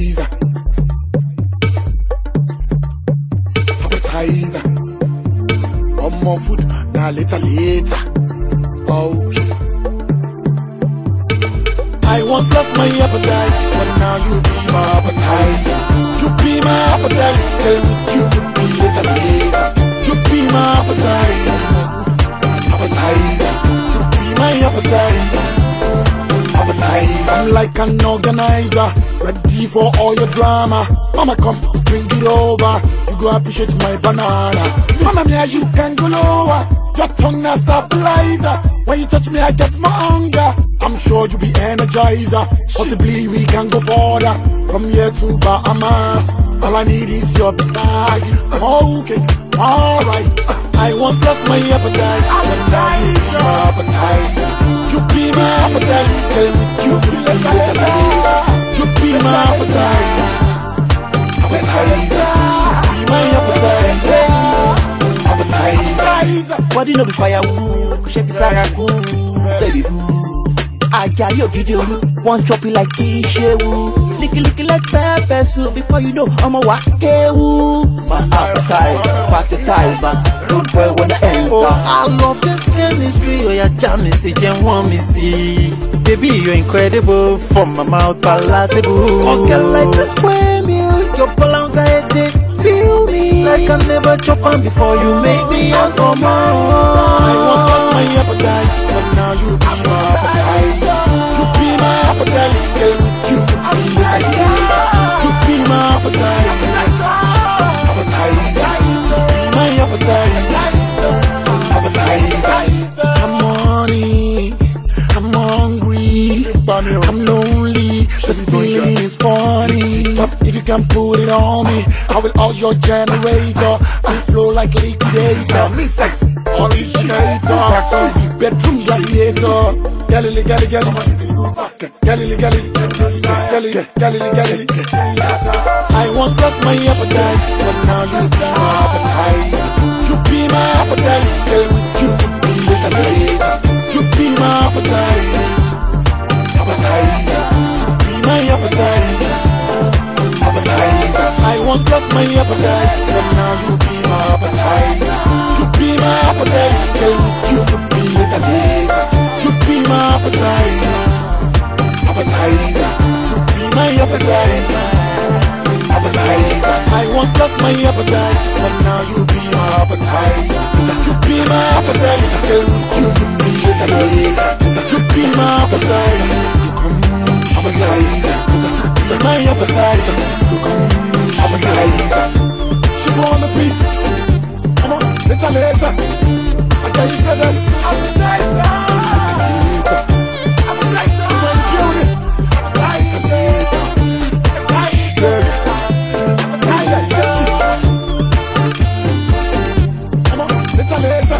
appetizer. Appetizer. One more food, now later, later. Okay. I once lost my appetite, but now you be my appetizer. Like an organizer, ready for all your drama. Mama, come, bring it over. You go appreciate my banana. Mama, mia, you can go lower. Your tongue na stabilizer. When you touch me, I get my hunger. I'm sure you be energizer. Possibly we can go further from here to Bahamas. All I need is your beside. Okay, alright. I want lost my appetite, but now you be appetite. You be my appetite, tell me you be. You be my appetite, appetizer. You be my appetite, appetizer. Body no be firewood, fi sára kú, baby boo. Ajayi ògidì olú, wọ́n chop you like iṣewu. Likiliki like pepper soup before you know ọmọ wa kéwu. My appetizer, appetizer, good boy when I enter. Oh. I love this chemistry, oya já mi sí, jẹ́ wọ́n mi sí. Baby you're incredible, from my mouth palatable. Cause girl like this way meal, your balance I dey feel me. Like I never chop on before you make me ask for more. I lost my appetite, lonely. This feeling is funny. If you can put it on me, I will out your generator. I flow like liquidator. Me sex originator. Bedroom gladiator. Galley, galley. Galley, galley. Galley, galley, galley. I once lost my appetite, but now you be my appetite. You be my appetite. Tell me you later. You be my appetite. Appetizer. Be my appetite. Appetizer. I once lost my appetite, but now you be my. You be my me you be. You be my appetite. Appetizer. You be my appetite. Appetizer. I once lost my appetite, but now you be my appetite. You be my appetite. You be later. You be my appetite. You come appetizer. You be my appetite. Come appetizer. She wanna beat. Come on, later, later. I tell you, brother, appetizer. planeta